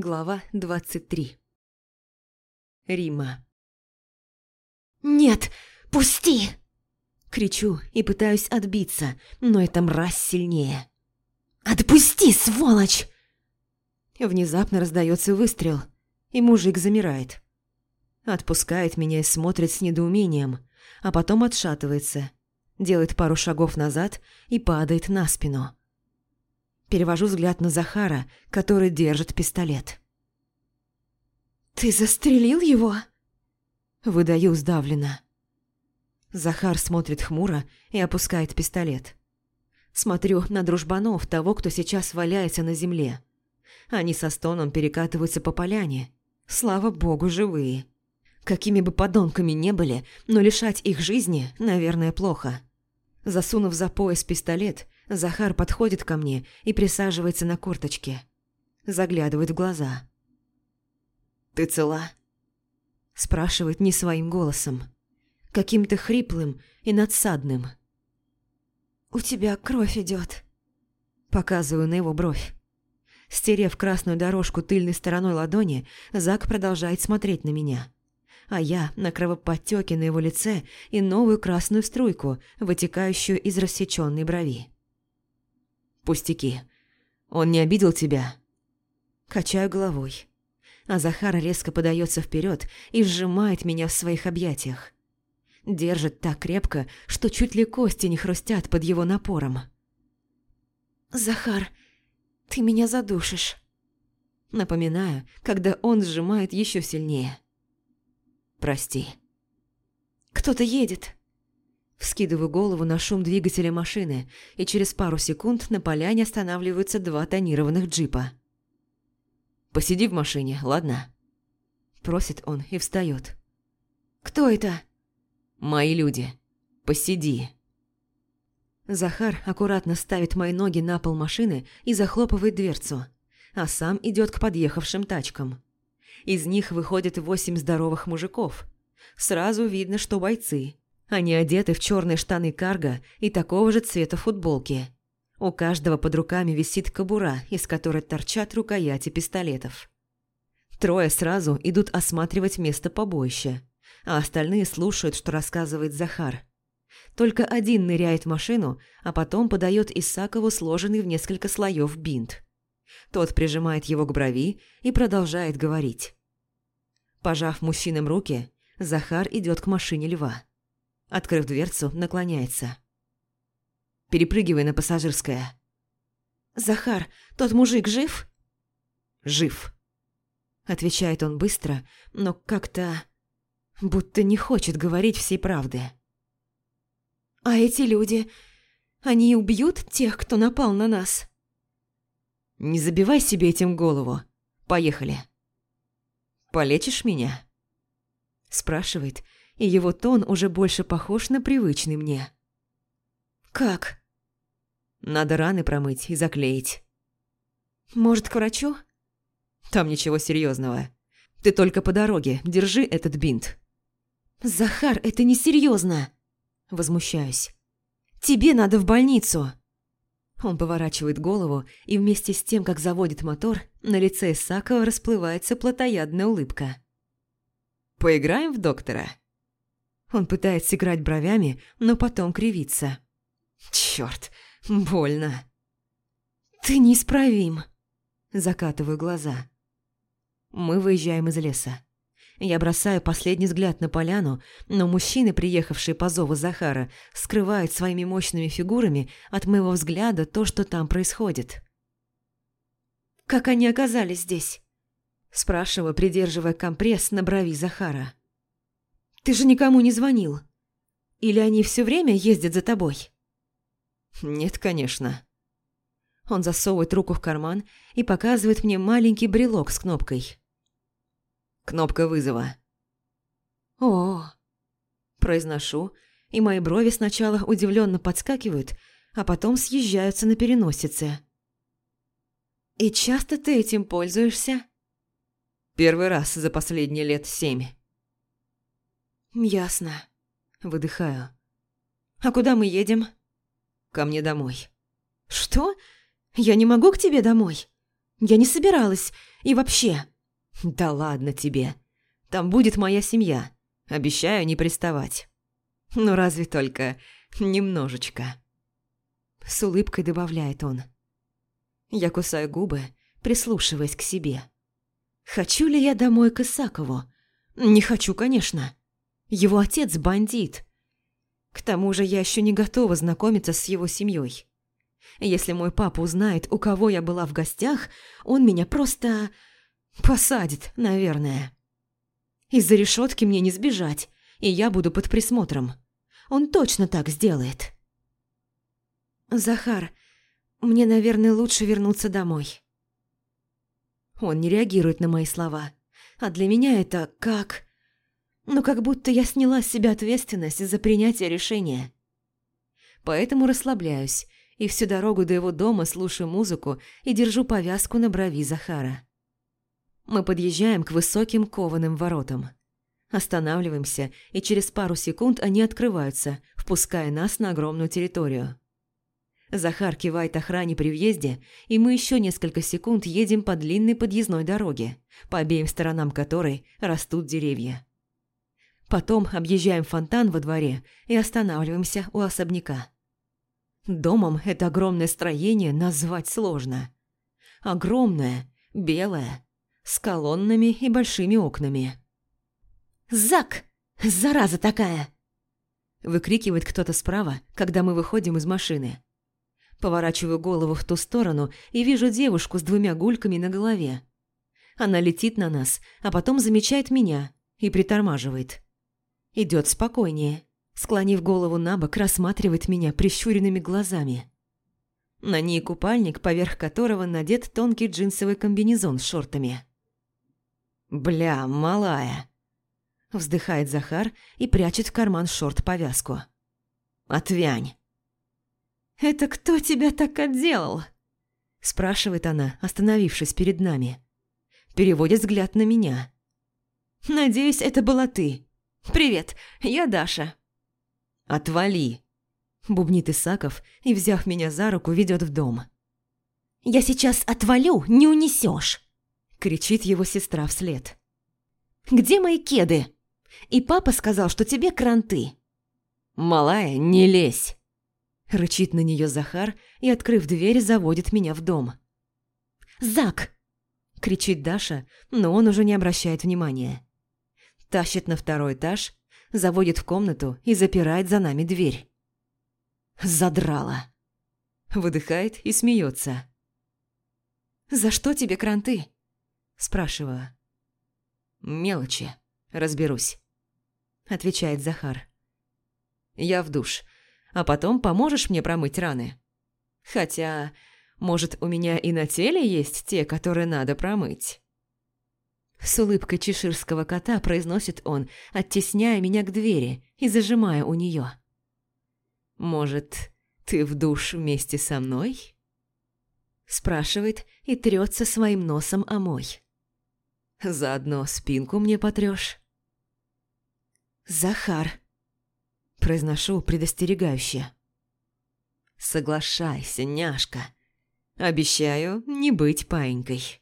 Глава 23 Рима «Нет, пусти!» Кричу и пытаюсь отбиться, но эта мразь сильнее. «Отпусти, сволочь!» Внезапно раздается выстрел, и мужик замирает. Отпускает меня и смотрит с недоумением, а потом отшатывается, делает пару шагов назад и падает на спину. Перевожу взгляд на Захара, который держит пистолет. «Ты застрелил его?» Выдаю сдавленно. Захар смотрит хмуро и опускает пистолет. Смотрю на дружбанов того, кто сейчас валяется на земле. Они со стоном перекатываются по поляне. Слава богу, живые. Какими бы подонками не были, но лишать их жизни, наверное, плохо. Засунув за пояс пистолет, Захар подходит ко мне и присаживается на корточке. Заглядывает в глаза. «Ты цела?» Спрашивает не своим голосом. Каким-то хриплым и надсадным. «У тебя кровь идет. Показываю на его бровь. Стерев красную дорожку тыльной стороной ладони, Зак продолжает смотреть на меня. А я на кровоподтёки на его лице и новую красную струйку, вытекающую из рассечённой брови. «Пустяки. Он не обидел тебя?» Качаю головой. А Захар резко подается вперед и сжимает меня в своих объятиях. Держит так крепко, что чуть ли кости не хрустят под его напором. «Захар, ты меня задушишь». Напоминаю, когда он сжимает еще сильнее. «Прости». «Кто-то едет». Вскидываю голову на шум двигателя машины, и через пару секунд на поляне останавливаются два тонированных джипа. «Посиди в машине, ладно?» Просит он и встает. «Кто это?» «Мои люди. Посиди». Захар аккуратно ставит мои ноги на пол машины и захлопывает дверцу, а сам идет к подъехавшим тачкам. Из них выходит восемь здоровых мужиков. Сразу видно, что бойцы. Они одеты в черные штаны карго и такого же цвета футболки. У каждого под руками висит кобура, из которой торчат рукояти пистолетов. Трое сразу идут осматривать место побоища, а остальные слушают, что рассказывает Захар. Только один ныряет в машину, а потом подает Исакову сложенный в несколько слоев бинт. Тот прижимает его к брови и продолжает говорить. Пожав мужчинам руки, Захар идет к машине льва. Открыв дверцу, наклоняется. Перепрыгивай на пассажирское. «Захар, тот мужик жив?» «Жив», — отвечает он быстро, но как-то... будто не хочет говорить всей правды. «А эти люди, они убьют тех, кто напал на нас?» «Не забивай себе этим голову. Поехали». «Полечишь меня?» Спрашивает, и его тон уже больше похож на привычный мне. «Как?» «Надо раны промыть и заклеить». «Может, к врачу?» «Там ничего серьезного. Ты только по дороге, держи этот бинт». «Захар, это несерьезно!» Возмущаюсь. «Тебе надо в больницу!» Он поворачивает голову, и вместе с тем, как заводит мотор, на лице Исакова расплывается плотоядная улыбка. «Поиграем в доктора?» Он пытается играть бровями, но потом кривится. Черт, больно. «Ты неисправим!» Закатываю глаза. Мы выезжаем из леса. Я бросаю последний взгляд на поляну, но мужчины, приехавшие по зову Захара, скрывают своими мощными фигурами от моего взгляда то, что там происходит. «Как они оказались здесь?» Спрашиваю, придерживая компресс на брови Захара. «Ты же никому не звонил. Или они все время ездят за тобой?» «Нет, конечно». Он засовывает руку в карман и показывает мне маленький брелок с кнопкой. Кнопка вызова. «О!» Произношу, и мои брови сначала удивленно подскакивают, а потом съезжаются на переносице. «И часто ты этим пользуешься?» «Первый раз за последние лет семь». «Ясно». Выдыхаю. «А куда мы едем?» «Ко мне домой». «Что? Я не могу к тебе домой? Я не собиралась. И вообще...» «Да ладно тебе. Там будет моя семья. Обещаю не приставать. Ну разве только немножечко». С улыбкой добавляет он. Я кусаю губы, прислушиваясь к себе. Хочу ли я домой к Исакову? Не хочу, конечно. Его отец бандит. К тому же я еще не готова знакомиться с его семьей. Если мой папа узнает, у кого я была в гостях, он меня просто посадит, наверное. Из-за решетки мне не сбежать, и я буду под присмотром. Он точно так сделает. «Захар, мне, наверное, лучше вернуться домой». Он не реагирует на мои слова, а для меня это как... Ну, как будто я сняла с себя ответственность за принятие решения. Поэтому расслабляюсь и всю дорогу до его дома слушаю музыку и держу повязку на брови Захара. Мы подъезжаем к высоким кованым воротам. Останавливаемся, и через пару секунд они открываются, впуская нас на огромную территорию. Захар кивает охране при въезде, и мы еще несколько секунд едем по длинной подъездной дороге, по обеим сторонам которой растут деревья. Потом объезжаем фонтан во дворе и останавливаемся у особняка. Домом это огромное строение назвать сложно. Огромное, белое, с колоннами и большими окнами. «Зак! Зараза такая!» Выкрикивает кто-то справа, когда мы выходим из машины. Поворачиваю голову в ту сторону и вижу девушку с двумя гульками на голове. Она летит на нас, а потом замечает меня и притормаживает. Идет спокойнее, склонив голову на бок, рассматривает меня прищуренными глазами. На ней купальник, поверх которого надет тонкий джинсовый комбинезон с шортами. «Бля, малая!» Вздыхает Захар и прячет в карман шорт повязку. «Отвянь!» «Это кто тебя так отделал?» Спрашивает она, остановившись перед нами. Переводит взгляд на меня. «Надеюсь, это была ты. Привет, я Даша». «Отвали!» Бубнит Исаков и, взяв меня за руку, ведет в дом. «Я сейчас отвалю, не унесешь!» Кричит его сестра вслед. «Где мои кеды? И папа сказал, что тебе кранты». «Малая, не лезь!» Рычит на нее Захар и, открыв дверь, заводит меня в дом. «Зак!» – кричит Даша, но он уже не обращает внимания. Тащит на второй этаж, заводит в комнату и запирает за нами дверь. Задрала. Выдыхает и смеется. «За что тебе кранты?» – спрашиваю. «Мелочи. Разберусь», – отвечает Захар. «Я в душ а потом поможешь мне промыть раны. Хотя, может, у меня и на теле есть те, которые надо промыть?» С улыбкой чеширского кота произносит он, оттесняя меня к двери и зажимая у нее. «Может, ты в душ вместе со мной?» Спрашивает и трется своим носом о мой. «Заодно спинку мне потрешь. «Захар», Произношу предостерегающе. «Соглашайся, няшка. Обещаю не быть паинькой».